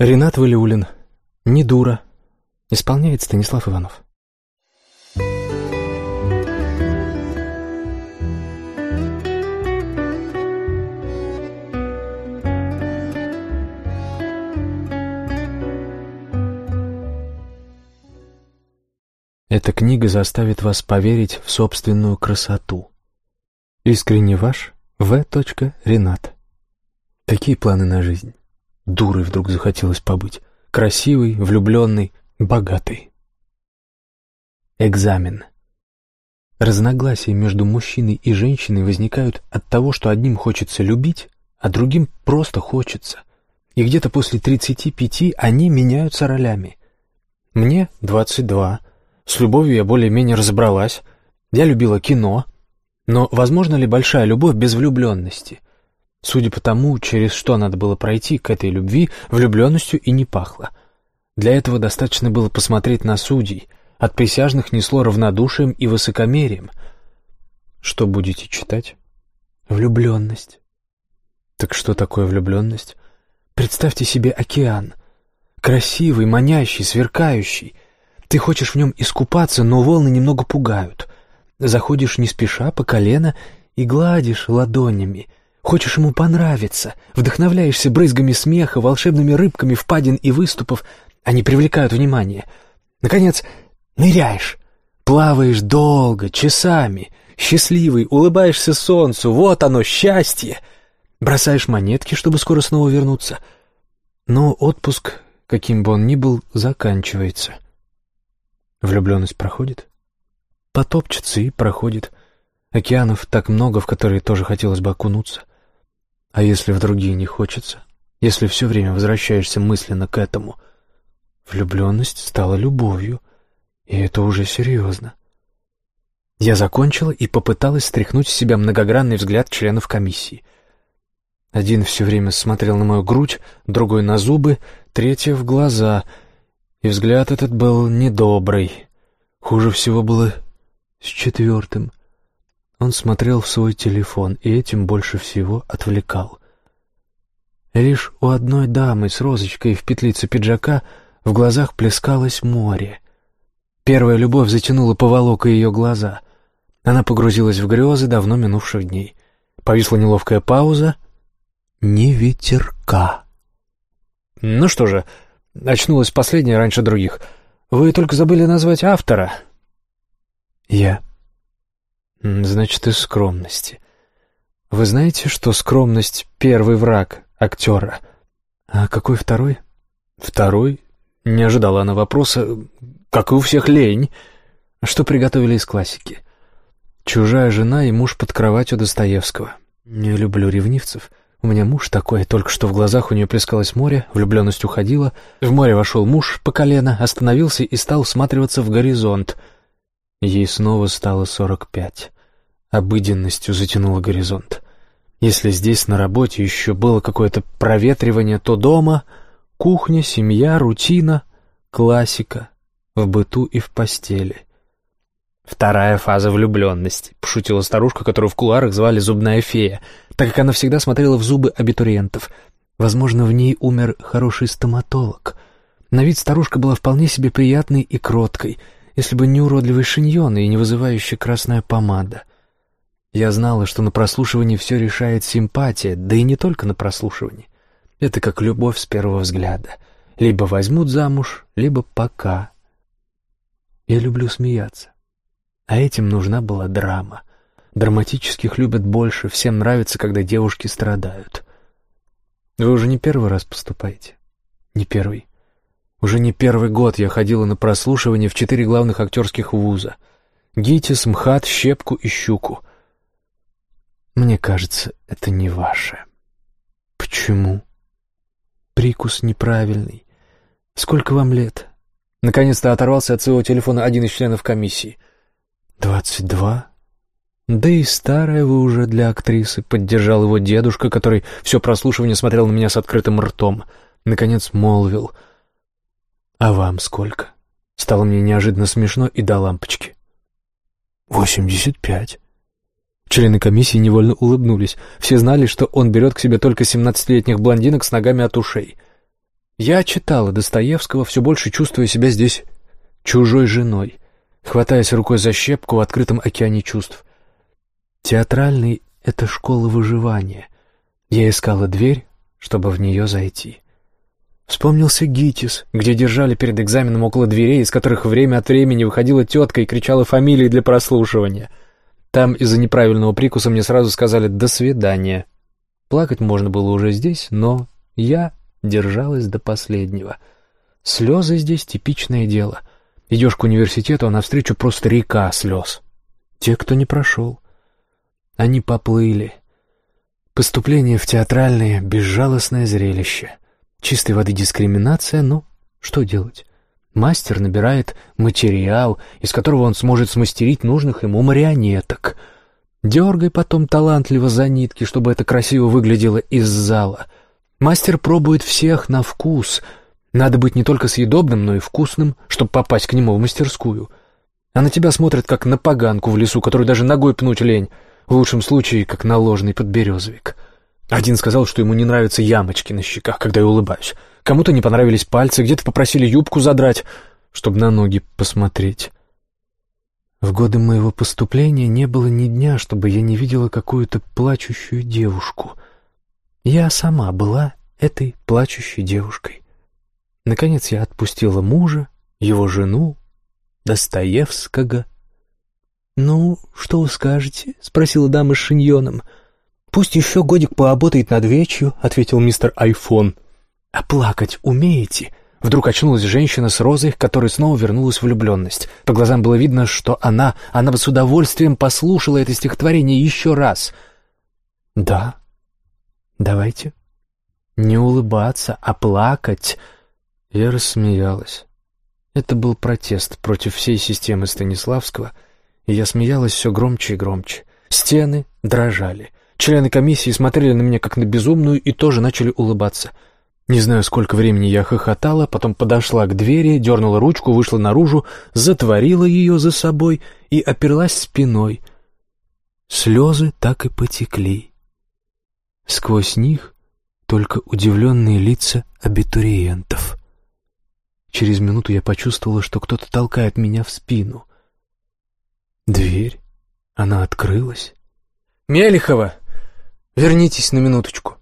Ренат Валиулин. Не дура. Исполняет Станислав Иванов. Эта книга заставит вас поверить в собственную красоту. Искренне ваш В. Ренат. Какие планы на жизнь? Дурой вдруг захотелось побыть. Красивый, влюбленный, богатый. Экзамен. Разногласия между мужчиной и женщиной возникают от того, что одним хочется любить, а другим просто хочется. И где-то после 35 они меняются ролями. Мне 22, с любовью я более-менее разобралась. Я любила кино. Но возможно ли большая любовь без влюбленности? Судя по тому, через что надо было пройти к этой любви, влюбленностью и не пахло. Для этого достаточно было посмотреть на судей. От присяжных несло равнодушием и высокомерием. Что будете читать? Влюбленность. Так что такое влюбленность? Представьте себе океан. Красивый, манящий, сверкающий. Ты хочешь в нем искупаться, но волны немного пугают. Заходишь не спеша по колено и гладишь ладонями. Хочешь ему понравиться, вдохновляешься брызгами смеха, волшебными рыбками впадин и выступов. Они привлекают внимание. Наконец, ныряешь. Плаваешь долго, часами. Счастливый, улыбаешься солнцу. Вот оно, счастье. Бросаешь монетки, чтобы скоро снова вернуться. Но отпуск, каким бы он ни был, заканчивается. Влюбленность проходит? Потопчется и проходит. Океанов так много, в которые тоже хотелось бы окунуться. А если в другие не хочется? Если все время возвращаешься мысленно к этому? Влюбленность стала любовью, и это уже серьезно. Я закончила и попыталась стряхнуть с себя многогранный взгляд членов комиссии. Один все время смотрел на мою грудь, другой на зубы, третий в глаза — и взгляд этот был недобрый. Хуже всего было с четвертым. Он смотрел в свой телефон и этим больше всего отвлекал. Лишь у одной дамы с розочкой в петлице пиджака в глазах плескалось море. Первая любовь затянула поволока ее глаза. Она погрузилась в грезы давно минувших дней. Повисла неловкая пауза. «Не ветерка». «Ну что же, Очнулась последняя раньше других. Вы только забыли назвать автора. Я. Значит, из скромности. Вы знаете, что скромность — первый враг актера? А какой второй? Второй? Не ожидала она вопроса. Как и у всех лень. Что приготовили из классики? Чужая жена и муж под кроватью Достоевского. Не люблю ревнивцев. — у меня муж такой, только что в глазах у нее плескалось море, влюбленность уходила. В море вошел муж по колено, остановился и стал всматриваться в горизонт. Ей снова стало сорок пять. Обыденностью затянуло горизонт. Если здесь на работе еще было какое-то проветривание, то дома — кухня, семья, рутина, классика, в быту и в постели — «Вторая фаза влюбленности», — пошутила старушка, которую в кулуарах звали «Зубная фея», так как она всегда смотрела в зубы абитуриентов. Возможно, в ней умер хороший стоматолог. На вид старушка была вполне себе приятной и кроткой, если бы не уродливый шиньон и не вызывающая красная помада. Я знала, что на прослушивании все решает симпатия, да и не только на прослушивании. Это как любовь с первого взгляда. Либо возьмут замуж, либо пока. Я люблю смеяться. А этим нужна была драма. Драматических любят больше, всем нравится, когда девушки страдают. Вы уже не первый раз поступаете? Не первый. Уже не первый год я ходила на прослушивание в четыре главных актерских вуза. ГИТИС, МХАТ, Щепку и Щуку. Мне кажется, это не ваше. Почему? Прикус неправильный. Сколько вам лет? Наконец-то оторвался от своего телефона один из членов комиссии — «Двадцать два? Да и старая вы уже для актрисы», — поддержал его дедушка, который все прослушивание смотрел на меня с открытым ртом. Наконец молвил. «А вам сколько?» Стало мне неожиданно смешно и до лампочки. «Восемьдесят пять». Члены комиссии невольно улыбнулись. Все знали, что он берет к себе только семнадцатилетних блондинок с ногами от ушей. Я читала Достоевского, все больше чувствуя себя здесь чужой женой, хватаясь рукой за щепку в открытом океане чувств. Театральный — это школа выживания. Я искала дверь, чтобы в нее зайти. Вспомнился ГИТИС, где держали перед экзаменом около дверей, из которых время от времени выходила тетка и кричала фамилии для прослушивания. Там из-за неправильного прикуса мне сразу сказали «до свидания». Плакать можно было уже здесь, но я держалась до последнего. Слезы здесь типичное дело. Идешь к университету, а навстречу просто река слез. Те, кто не прошел. Они поплыли. Поступление в театральное — безжалостное зрелище. Чистой воды дискриминация, но что делать? Мастер набирает материал, из которого он сможет смастерить нужных ему марионеток. Дергай потом талантливо за нитки, чтобы это красиво выглядело из зала — Мастер пробует всех на вкус. Надо быть не только съедобным, но и вкусным, чтобы попасть к нему в мастерскую. А на тебя смотрят, как на поганку в лесу, которую даже ногой пнуть лень. В лучшем случае, как на ложный подберезовик. Один сказал, что ему не нравятся ямочки на щеках, когда я улыбаюсь. Кому-то не понравились пальцы, где-то попросили юбку задрать, чтобы на ноги посмотреть. В годы моего поступления не было ни дня, чтобы я не видела какую-то плачущую девушку — я сама была этой плачущей девушкой. Наконец я отпустила мужа, его жену, Достоевского. «Ну, что вы скажете?» — спросила дама с шиньоном. «Пусть еще годик поработает над вечью», — ответил мистер Айфон. «А плакать умеете?» Вдруг очнулась женщина с розой, которой снова вернулась влюбленность. По глазам было видно, что она, она бы с удовольствием послушала это стихотворение еще раз. «Да», Давайте. Не улыбаться, а плакать. Я рассмеялась. Это был протест против всей системы Станиславского, и я смеялась все громче и громче. Стены дрожали. Члены комиссии смотрели на меня как на безумную и тоже начали улыбаться. Не знаю, сколько времени я хохотала, потом подошла к двери, дернула ручку, вышла наружу, затворила ее за собой и оперлась спиной. Слезы так и потекли. Сквозь них только удивленные лица абитуриентов. Через минуту я почувствовала, что кто-то толкает меня в спину. Дверь, она открылась. «Мелихова, вернитесь на минуточку».